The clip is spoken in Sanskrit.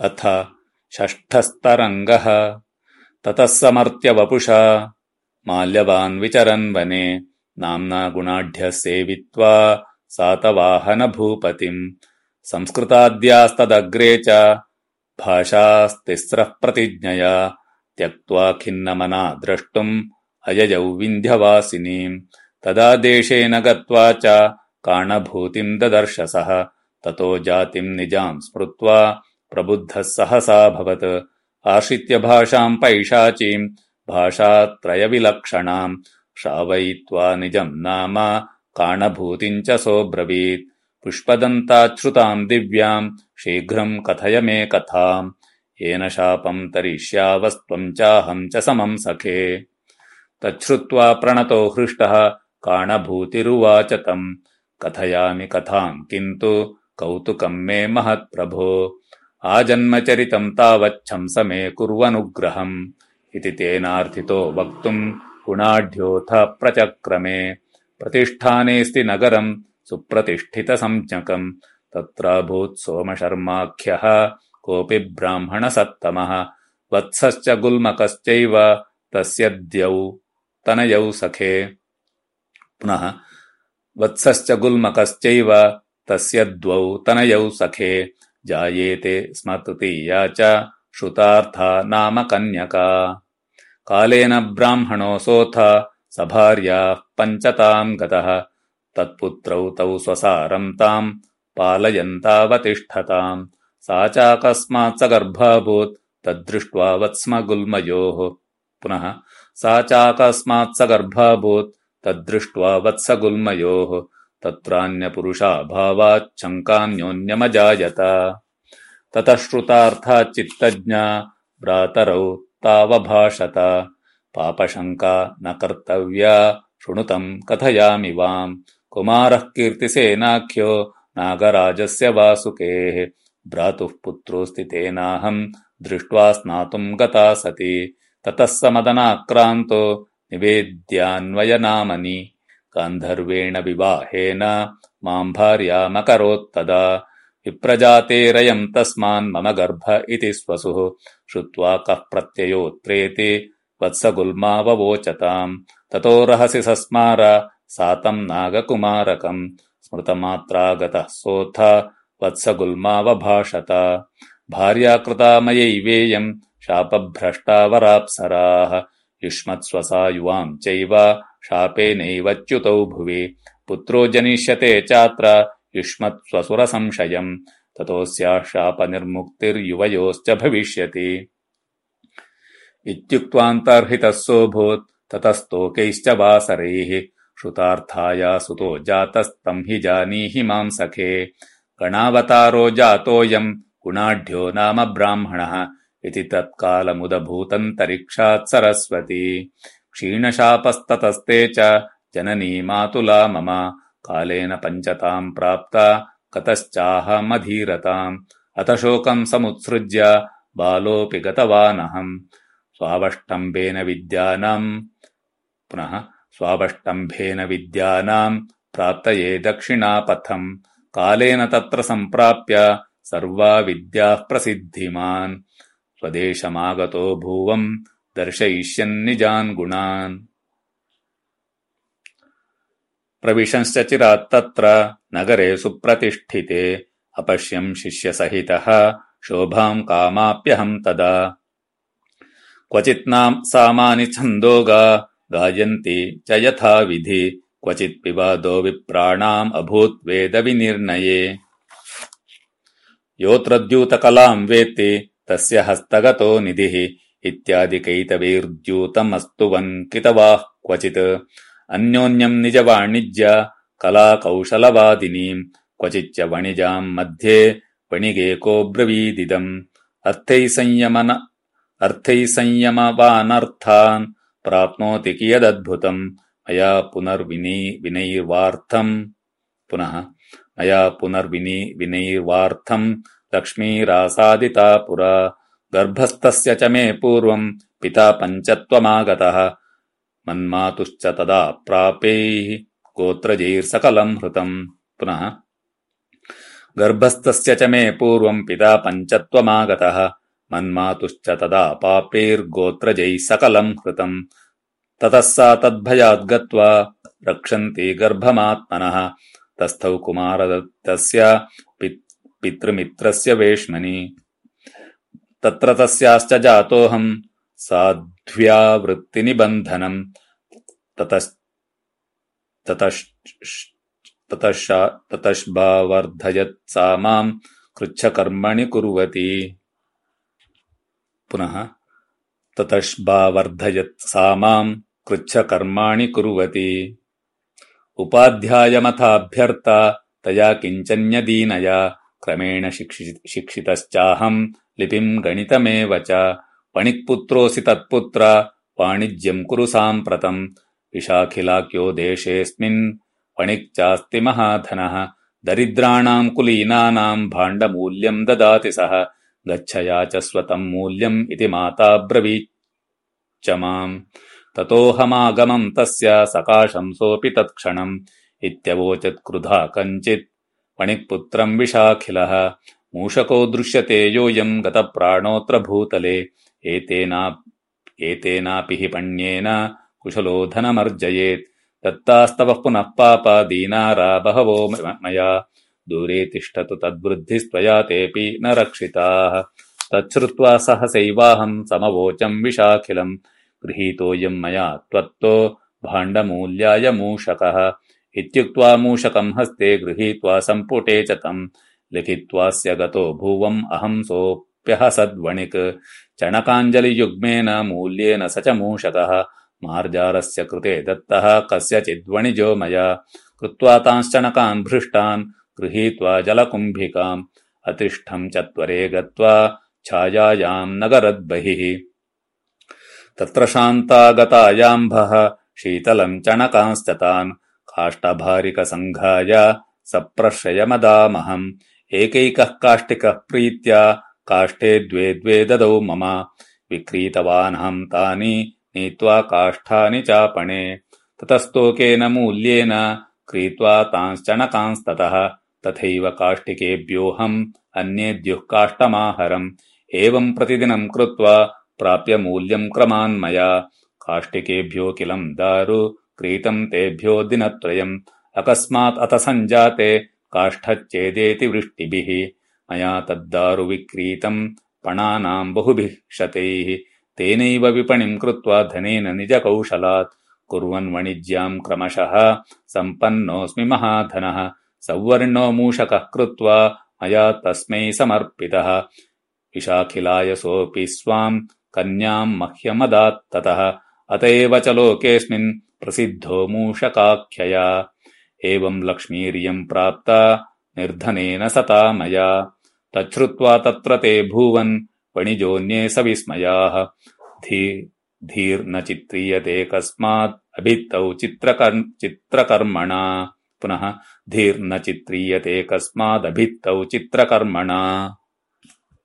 अथ षष्ठस्तरङ्गः। ततः समर्त्यवपुषा माल्यवान् विचरन् वने। नाम्ना गुणाढ्यः सेवित्वा सातवाहनभूपतिम् संस्कृताद्यास्तदग्रे च भाषास्तिस्रः प्रतिज्ञया त्यक्त्वा खिन्नमना द्रष्टुम् अययौ विन्ध्यवासिनीम्। तदा देशेन गत्वा च काणभूतिम् ददर्शसः ततो जातिम् निजाम् स्मृत्वा प्रबुद्धः सहसाभवत् आश्रित्य भाषाम् पैशाचीम् भाषात्रयविलक्षणाम्। श्रावयित्वा निजम् नाम काणभूतिम् च सोऽब्रवीत्। पुष्पदन्ताच्छ्रुताम् दिव्याम् शीघ्रम् कथय मे कथाम्। येन शापम् तरिष्यावस्त्वम् चाहम् च समम् सखे। तच्छ्रुत्वा प्रणतो हृष्टः काणभूतिरुवाच तम्। कथयामि कथाम् किन्तु कौतुकम् मे महत्प्रभो आजन्मचरितम् तावच्छंस मे कुर्वनुग्रहम् इति तेनार्थितो वक्तुम् गुणाढ्योऽथ प्रचक्रमे। प्रतिष्ठानेऽस्ति नगरम् सुप्रतिष्ठितसञ्ज्ञकम् तत्राभूत् सोमशर्माख्यः कोऽपि ब्राह्मणसत्तमः। वत्सश्च गुल्मकश्चैव तस्य द्यौ तनयौ सखे। पुनः वत्सश्च गुल्मकश्चैव तस्य द्वौ तनयौ सखे जायेते स्म तृतीया च श्रुतार्था नाम कन्यका। कालेन ब्राह्मणोऽसोऽथ सभार्याः पञ्चताम् गतः तत्पुत्रौ तौ स्वसारम् ताम् पालयन्तावतिष्ठताम् सा चाकस्मात् स गर्भाभूत् तद्दृष्ट्वा वत्स्मगुल्मयोः पुनः सा चाकस्मात् स गर्भाभूत् तद्दृष्ट्वा वत्सगुल्मयोः तत्रान्यपुरुषाभावाच्छङ्कान्योन्यमजायत। ततः श्रुतार्थाच्चित्तज्ञा भ्रातरौ तावभाषत। पापशङ्का न कर्तव्या शृणुतम् कथयामि वाम् कुमारः कीर्तिसेनाख्यो नागराजस्य वासुकेः। भ्रातुः पुत्रोऽस्ति तेनाहम् दृष्ट्वा स्नातुम् गता सति। ततः स मदनाक्रान्तो निवेद्यान्वयनामनि गान्धर्वेण विवाहेन माम् भार्यामकरोत्तदा विप्रजातेरयम् तस्मान्मम गर्भ इति स्वसुः। श्रुत्वा कः प्रत्ययोत्प्रेति वत्सगुल्माववोचताम्। ततो रहसि सस्मार सातम् नागकुमारकम्। स्मृतमात्रागतः सोऽथ वत्सगुल्मावभाषत। भार्याकृता मयैवेयम् शापभ्रष्टावराप्सराः। युष्मत्स्वसा युवाम् चैव शापेनैवच्युतौ भुवि। पुत्रो जनिष्यते चात्र। युष्मत्स्वसुरसंशयम् ततोऽस्याः शापनिर्मुक्तिर्युवयोश्च भविष्यति। इत्युक्त्वान्तर्हितः सोऽभूत्। ततस्तोकैश्च वासरैः। श्रुतार्थाया सुतो जातस्तम् हि जानीहि माम् सखे। गणावतारो जातोऽयम्। गुणाढ्यो नाम ब्राह्मणः। इति तत्कालमुदभूतन्तरिक्षात् सरस्वती क्षीणशापस्ततस्ते च जननी मातुला मम कालेन पञ्चताम् प्राप्ता कतश्चाहमधीरताम् अथ शोकम् समुत्सृज्य बालोऽपि गतवानहम् स्वावष्टम्भेन विद्यानाम् पुनः स्वावष्टम्भेन विद्यानाम् प्राप्तये दक्षिणापथम् कालेन तत्र सम्प्राप्य सर्वा विद्याः प्रसिद्धिमान् स्वदेशमागतो भूवम् दर्शयिष्यन्निजान् गुणान्। प्रविशंश्च चिरात्तत्र नगरे सुप्रतिष्ठिते अपश्यम् शिष्यसहितः शोभाम् कामाप्यहम् तदा। क्वचित् सामानि छन्दोगा गायन्ति च यथाविधि क्वचित् पिबादो विप्राणाम् अभूत् वेदविनिर्णये। योऽत्र द्यूतकलाम् वेत्ति तस्य हस्तगतो निधिः इत्यादिकैतवैर्द्यूतमस्तु वन्कितवाः क्वचित्। अन्योन्यम् निजवाणिज्य कलाकौशलवादिनीम् क्वचिच्च वणिजाम् मध्ये संयमवानर्थान् प्राप्नोति कियदद्भुतम्। मया पुनर्विनी विनैर्वार्थम्। पुनः मया पुनर्विनी विनैर्वार्थम्। लक्ष्मीरासादिता पुरा गर्भस्थस्य च मे पूर्वम् पिता पञ्चत्वमागतः। मन्मातुश्च तदा प्रापैः गोत्रजैर्सकलम् हृतम्। पुनः गर्भस्थस्य च मे पूर्वम् पिता पञ्चत्वमागतः। मन्मातुश्च तदा पापैर्गोत्रजैः सकलम् हृतम्। ततः सा तद्भयाद्गत्वा रक्षन्ति गर्भमात्मनः। तस्थौ कुमारदत्तस्य पितृमित्रस्य वेश्मनि तत्र तस्याश्च जातोऽहम् साध्व्यावृत्तिनिबन्धनम्। ततश्भावर्धयत् सा माम् कृच्छकर्मणि कुर्वती पुनः ततश्भावर्धयत् सा माम् कृच्छकर्माणि कुर्वती उपाध्यायमथाभ्यर्ता तया किञ्चन्यदीनया क्रमेण शिक्षितश्चाहम् लिपिम् गणितमेव च पणिक्पुत्रोऽसि तत्पुत्र वाणिज्यम् कुरु साम्प्रतम् विशाखिलाख्यो देशेऽस्मिन् पणिक्चास्ति महाधनः दरिद्राणाम् कुलीनानाम् भाण्डमूल्यम् ददाति सः गच्छया च स्वतम् मूल्यम् इति माताब्रवीच्च माम् ततोऽहमागमम् तस्य सकाशंसोऽपि तत्क्षणम् इत्यवोचत्क्रुधा कञ्चित् पणिक्पुत्रम् विशाखिलः मूषको दृश्यते योऽयम् गतप्राणोऽत्र भूतले एतेनापि हि पण्येन कुशलो धनमर्जयेत्। दत्तास्तवः पुनः पापा दीनारा बहवो मया। दूरे तिष्ठतु तद्वृद्धिस्त्वया तेऽपि न रक्षिताः। तच्छ्रुत्वा सहसैवाहम् समवोचम् विशाखिलम् गृहीतोऽयम् मया त्वत्तो भाण्डमूल्याय मूषकः। इत्युक्त्वा मूषकम् हस्ते गृहीत्वा सम्पुटे च तम् लिखित्वास्य गतो भुवम् अहम् सोऽप्यहसद्वणिक् चणकाञ्जलियुग्मेन मूल्येन स च मूषकः। मार्जारस्य कृते दत्तः कस्यचिद्वणिजो मया। कृत्वा तांश्चणकान् भृष्टान् गृहीत्वा जलकुम्भिकाम्। अतिष्ठम् च त्वरे गत्वा छायायाम् नगरद्बहिः। तत्र शान्तागतायाम्भः शीतलम् चणकांश्च तान्। काष्ठभारिकसङ्घाय सप्रश्रयमदामहम् एकैकः काष्टिकः प्रीत्या काष्ठे द्वे द्वे ददौ मम। विक्रीतवानहम् तानि नीत्वा काष्ठानि चापणे। ततस्तोकेन मूल्येन क्रीत्वा तांश्चणकांस्ततः। तथैव काष्टिकेभ्योऽहम् अन्येद्युः काष्ठमाहरम्। एवम् प्रतिदिनम् कृत्वा प्राप्य मूल्यम् क्रमान्मया। काष्टिकेभ्यो किलम् दारु क्रीतम् तेभ्यो दिनत्रयम्। अकस्मात् अथ सञ्जाते काष्ठच्चेदेति वृष्टिभिः मया तद्दारु विक्रीतम् पणानाम् बहुभिः शतैः। तेनैव विपणिम् कृत्वा धनेन निजकौशलात् कुर्वन् वणिज्याम् क्रमशः सम्पन्नोऽस्मि महाधनः। सौवर्णो मूषकः कृत्वा मया तस्मै समर्पितः। विशाखिलाय सोऽपि स्वाम् कन्याम् मह्यमदात्ततः। अत एव च लोकेऽस्मिन् प्रसिद्धो मूषकाख्यया एवम् लक्ष्मीरियम् प्राप्ता निर्धनेन सता मया। तच्छ्रुत्वा तत्र ते भूवन् वणिजोऽन्ये सविस्मयाः धीर्न चित्रीयते कस्मात् अभित्तौ चित्रकर्मणा। पुनः धीर्न चित्रीयते कस्मादभित्तौ चित्रकर्मणा